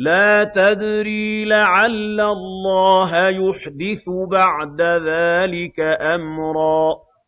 لَا تَدْرِي لَعَلَّ اللَّهَ يُحْدِثُ بَعْدَ ذَٰلِكَ أَمْرًا.